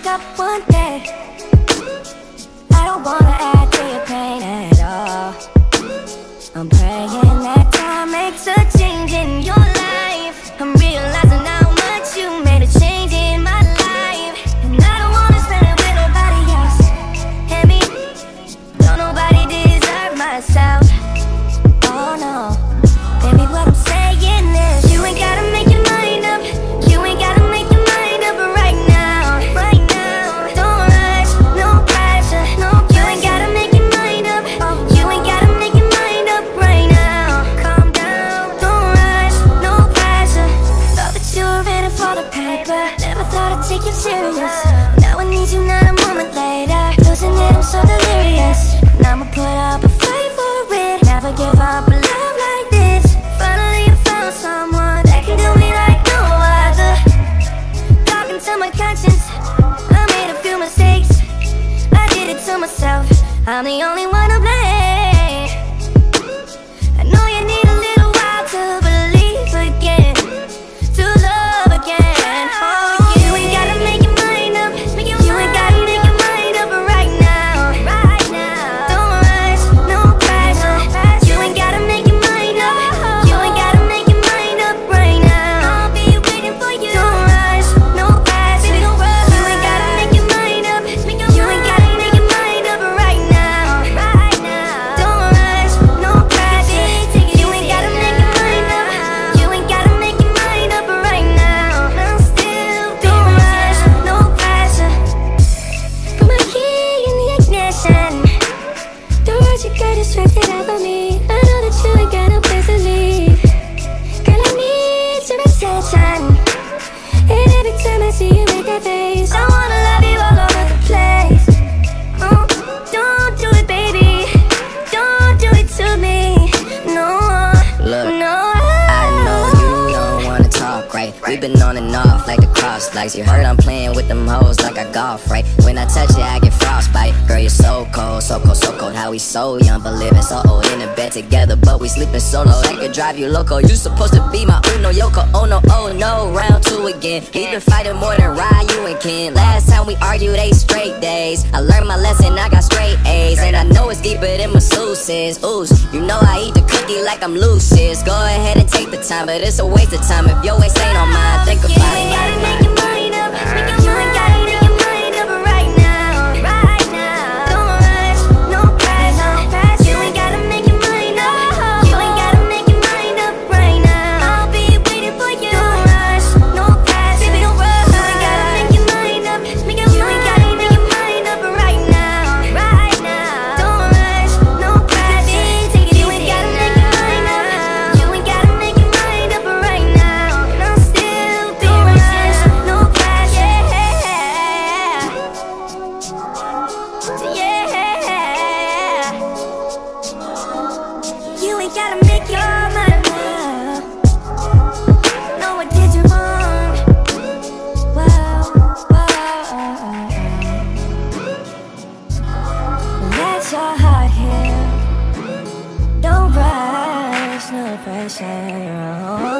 hoping up one day. I don't wanna add to your pain at all. I'm praying thought I'd take you serious. Now I need you, not a moment later. Losing it, I'm so delirious. And I'ma put up a fight for it. Never give up a love like this. Finally, I found someone that can do me like no other. Talking to my conscience, I made a few mistakes. I did it to myself. I'm the only one to blame. Distracted out of me. I know that you ain't got no place to leave. Girl, I need your attention. And every time I see you cross. You heard I'm playing with them hoes like I golf, right? When I touch it, I get frostbite. Girl, you're so cold, so cold, so cold. How we so young, but living so old in a bed together, but we sleeping solo. That could drive you loco. You supposed to be my Uno Yoko. Oh no, oh no, round two again. We been fighting more than Ryu and Ken. Last time we argued eight straight days. I learned my lesson, I got straight A's, and I know it's deeper than masseuses. Ooh, you know I eat the cookie like I'm Lucious. Go ahead and take the time, but it's a waste of time if your waist ain't on mine. Think about it. gotta make your mind. No, I did you wrong. Let your heart heal. Don't rush, no pressure.